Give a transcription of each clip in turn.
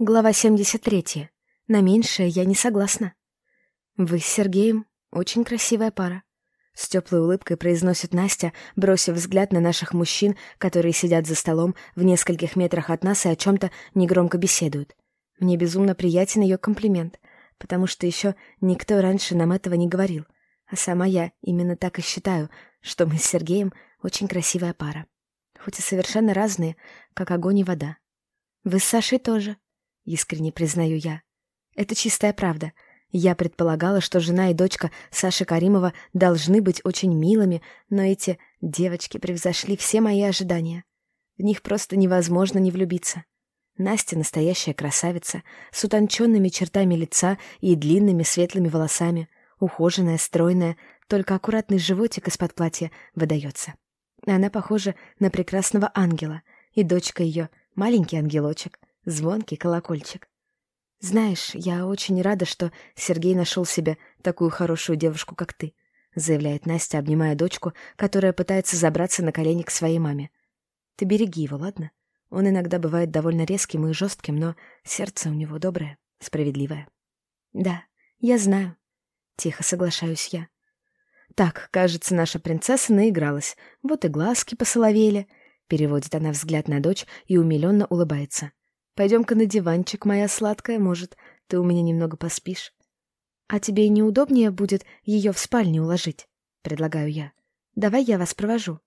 Глава 73. На меньшее я не согласна. Вы с Сергеем очень красивая пара. С теплой улыбкой произносит Настя, бросив взгляд на наших мужчин, которые сидят за столом в нескольких метрах от нас и о чем-то негромко беседуют. Мне безумно приятен ее комплимент, потому что еще никто раньше нам этого не говорил. А сама я именно так и считаю, что мы с Сергеем очень красивая пара. Хоть и совершенно разные, как огонь и вода. Вы с Сашей тоже, искренне признаю я. Это чистая правда. Я предполагала, что жена и дочка Саши Каримова должны быть очень милыми, но эти девочки превзошли все мои ожидания. В них просто невозможно не влюбиться. Настя — настоящая красавица, с утонченными чертами лица и длинными светлыми волосами, ухоженная, стройная, только аккуратный животик из-под платья выдается. Она похожа на прекрасного ангела, и дочка ее — маленький ангелочек, звонкий колокольчик. «Знаешь, я очень рада, что Сергей нашел себе такую хорошую девушку, как ты», заявляет Настя, обнимая дочку, которая пытается забраться на колени к своей маме. «Ты береги его, ладно? Он иногда бывает довольно резким и жестким, но сердце у него доброе, справедливое». «Да, я знаю», — тихо соглашаюсь я. «Так, кажется, наша принцесса наигралась. Вот и глазки посоловели», — переводит она взгляд на дочь и умиленно улыбается. Пойдем-ка на диванчик, моя сладкая, может, ты у меня немного поспишь. А тебе и неудобнее будет ее в спальне уложить, предлагаю я. Давай я вас провожу.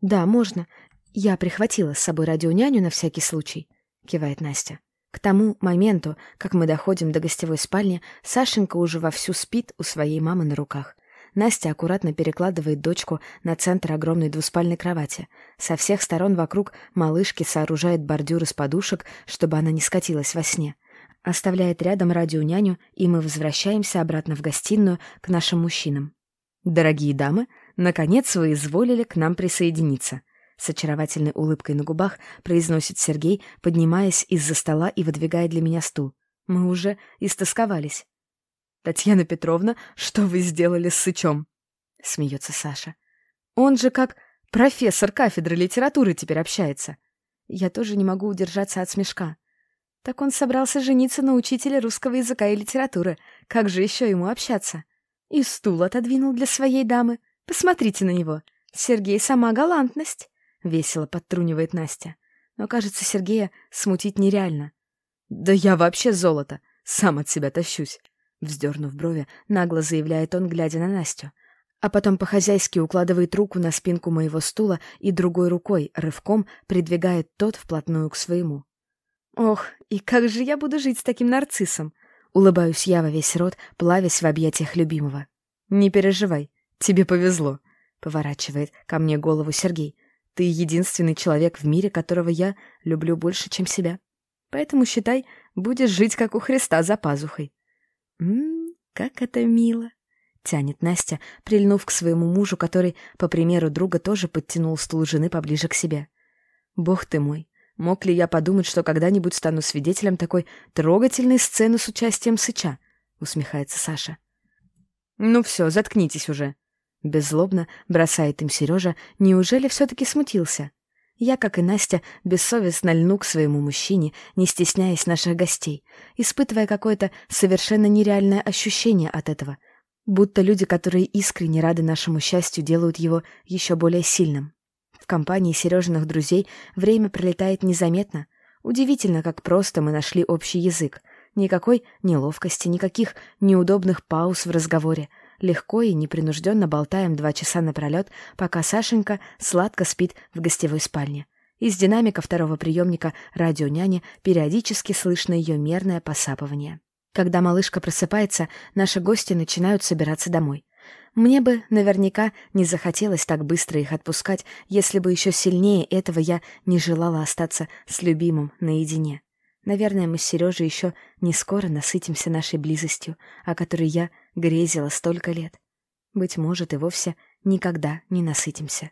Да, можно. Я прихватила с собой радионяню на всякий случай, кивает Настя. К тому моменту, как мы доходим до гостевой спальни, Сашенька уже вовсю спит у своей мамы на руках. Настя аккуратно перекладывает дочку на центр огромной двуспальной кровати. Со всех сторон вокруг малышки сооружает бордюр из подушек, чтобы она не скатилась во сне. Оставляет рядом радионяню, и мы возвращаемся обратно в гостиную к нашим мужчинам. «Дорогие дамы, наконец вы изволили к нам присоединиться», с очаровательной улыбкой на губах произносит Сергей, поднимаясь из-за стола и выдвигая для меня стул. «Мы уже истосковались». «Татьяна Петровна, что вы сделали с Сычом?» — смеется Саша. «Он же как профессор кафедры литературы теперь общается. Я тоже не могу удержаться от смешка. Так он собрался жениться на учителе русского языка и литературы. Как же еще ему общаться? И стул отодвинул для своей дамы. Посмотрите на него. Сергей сама галантность», — весело подтрунивает Настя. Но, кажется, Сергея смутить нереально. «Да я вообще золото. Сам от себя тащусь. Вздернув брови, нагло заявляет он, глядя на Настю. А потом по-хозяйски укладывает руку на спинку моего стула и другой рукой, рывком, придвигает тот вплотную к своему. «Ох, и как же я буду жить с таким нарциссом?» Улыбаюсь я во весь рот, плавясь в объятиях любимого. «Не переживай, тебе повезло», — поворачивает ко мне голову Сергей. «Ты единственный человек в мире, которого я люблю больше, чем себя. Поэтому, считай, будешь жить, как у Христа, за пазухой». «Ммм, как это мило!» — тянет Настя, прильнув к своему мужу, который, по примеру друга, тоже подтянул стул жены поближе к себе. «Бог ты мой! Мог ли я подумать, что когда-нибудь стану свидетелем такой трогательной сцены с участием Сыча?» — усмехается Саша. «Ну все, заткнитесь уже!» Беззлобно бросает им Сережа, неужели все-таки смутился? Я, как и Настя, бессовестно льну к своему мужчине, не стесняясь наших гостей, испытывая какое-то совершенно нереальное ощущение от этого, будто люди, которые искренне рады нашему счастью, делают его еще более сильным. В компании Сережиных друзей время пролетает незаметно. Удивительно, как просто мы нашли общий язык. Никакой неловкости, никаких неудобных пауз в разговоре — легко и непринужденно болтаем два часа напролет, пока Сашенька сладко спит в гостевой спальне. Из динамика второго приемника радионяни периодически слышно ее мерное посапывание. Когда малышка просыпается, наши гости начинают собираться домой. Мне бы наверняка не захотелось так быстро их отпускать, если бы еще сильнее этого я не желала остаться с любимым наедине. Наверное, мы с Сережей еще не скоро насытимся нашей близостью, о которой я грезила столько лет. Быть может, и вовсе никогда не насытимся.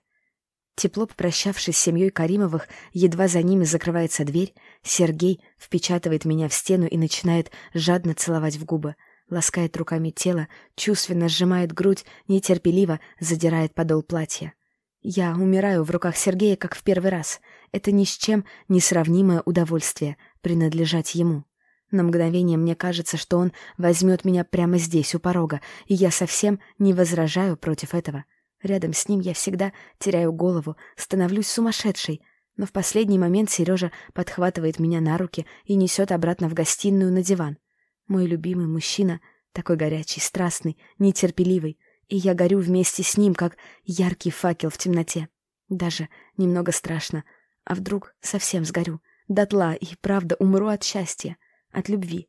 Тепло попрощавшись с семьей Каримовых, едва за ними закрывается дверь, Сергей впечатывает меня в стену и начинает жадно целовать в губы, ласкает руками тело, чувственно сжимает грудь, нетерпеливо задирает подол платья. Я умираю в руках Сергея, как в первый раз. Это ни с чем не сравнимое удовольствие — принадлежать ему. На мгновение мне кажется, что он возьмет меня прямо здесь, у порога, и я совсем не возражаю против этого. Рядом с ним я всегда теряю голову, становлюсь сумасшедшей, но в последний момент Сережа подхватывает меня на руки и несет обратно в гостиную на диван. Мой любимый мужчина, такой горячий, страстный, нетерпеливый, и я горю вместе с ним, как яркий факел в темноте. Даже немного страшно. А вдруг совсем сгорю, дотла и, правда, умру от счастья, от любви,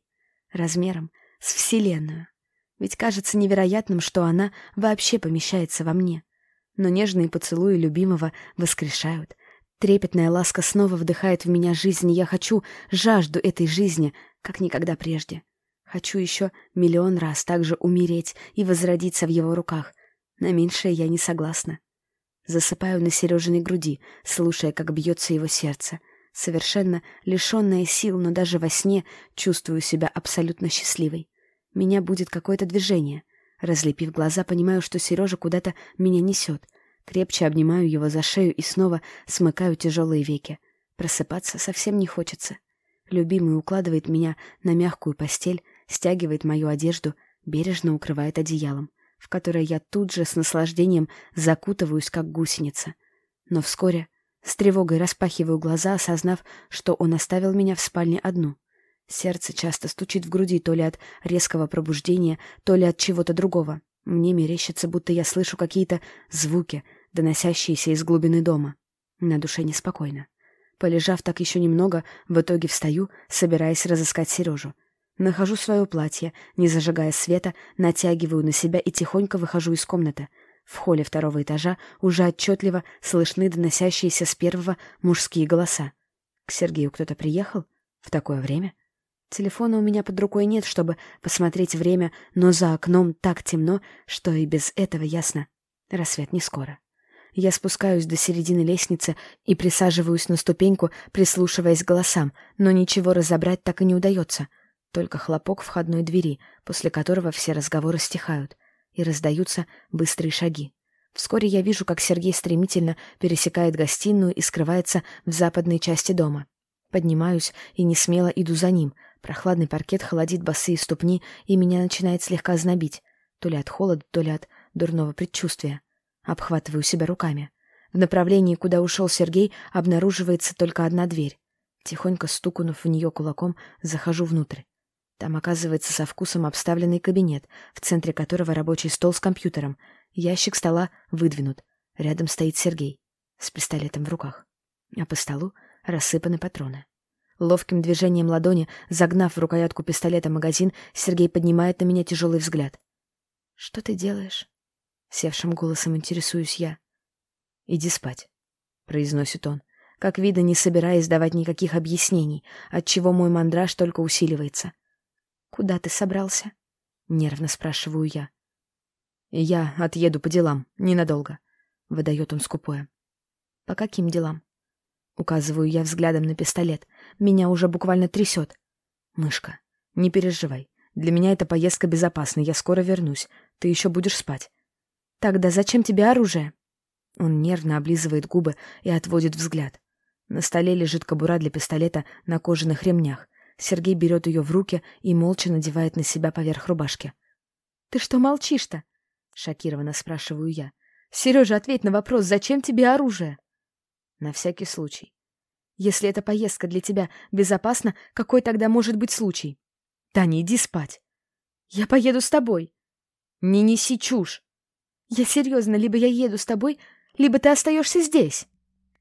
размером с Вселенную. Ведь кажется невероятным, что она вообще помещается во мне. Но нежные поцелуи любимого воскрешают. Трепетная ласка снова вдыхает в меня жизнь, и я хочу, жажду этой жизни, как никогда прежде. Хочу еще миллион раз также умереть и возродиться в его руках. На меньшее я не согласна. Засыпаю на Сережиной груди, слушая, как бьется его сердце. Совершенно лишенная сил, но даже во сне чувствую себя абсолютно счастливой. Меня будет какое-то движение. Разлепив глаза, понимаю, что Сережа куда-то меня несет. Крепче обнимаю его за шею и снова смыкаю тяжелые веки. Просыпаться совсем не хочется. Любимый укладывает меня на мягкую постель, стягивает мою одежду, бережно укрывает одеялом, в которое я тут же с наслаждением закутываюсь, как гусеница. Но вскоре с тревогой распахиваю глаза, осознав, что он оставил меня в спальне одну. Сердце часто стучит в груди то ли от резкого пробуждения, то ли от чего-то другого. Мне мерещится, будто я слышу какие-то звуки, доносящиеся из глубины дома. На душе неспокойно. Полежав так еще немного, в итоге встаю, собираясь разыскать Сережу. Нахожу свое платье, не зажигая света, натягиваю на себя и тихонько выхожу из комнаты. В холле второго этажа уже отчетливо слышны доносящиеся с первого мужские голоса. К Сергею кто-то приехал? В такое время? Телефона у меня под рукой нет, чтобы посмотреть время, но за окном так темно, что и без этого ясно. Рассвет не скоро. Я спускаюсь до середины лестницы и присаживаюсь на ступеньку, прислушиваясь к голосам, но ничего разобрать так и не удается — только хлопок входной двери, после которого все разговоры стихают, и раздаются быстрые шаги. Вскоре я вижу, как Сергей стремительно пересекает гостиную и скрывается в западной части дома. Поднимаюсь и не смело иду за ним. Прохладный паркет холодит босые ступни, и меня начинает слегка знобить. То ли от холода, то ли от дурного предчувствия. Обхватываю себя руками. В направлении, куда ушел Сергей, обнаруживается только одна дверь. Тихонько стукнув в нее кулаком, захожу внутрь. Там оказывается со вкусом обставленный кабинет, в центре которого рабочий стол с компьютером. Ящик стола выдвинут. Рядом стоит Сергей с пистолетом в руках. А по столу рассыпаны патроны. Ловким движением ладони, загнав в рукоятку пистолета магазин, Сергей поднимает на меня тяжелый взгляд. «Что ты делаешь?» Севшим голосом интересуюсь я. «Иди спать», — произносит он, как видно, не собираясь давать никаких объяснений, отчего мой мандраж только усиливается. «Куда ты собрался?» — нервно спрашиваю я. «Я отъеду по делам, ненадолго», — выдает он скупое. «По каким делам?» Указываю я взглядом на пистолет. Меня уже буквально трясет. «Мышка, не переживай. Для меня эта поездка безопасна, я скоро вернусь. Ты еще будешь спать». «Тогда зачем тебе оружие?» Он нервно облизывает губы и отводит взгляд. На столе лежит кобура для пистолета на кожаных ремнях. Сергей берет ее в руки и молча надевает на себя поверх рубашки. «Ты что молчишь-то?» — шокированно спрашиваю я. «Сережа, ответь на вопрос, зачем тебе оружие?» «На всякий случай. Если эта поездка для тебя безопасна, какой тогда может быть случай?» «Таня, иди спать!» «Я поеду с тобой!» «Не неси чушь!» «Я серьезно, либо я еду с тобой, либо ты остаешься здесь!»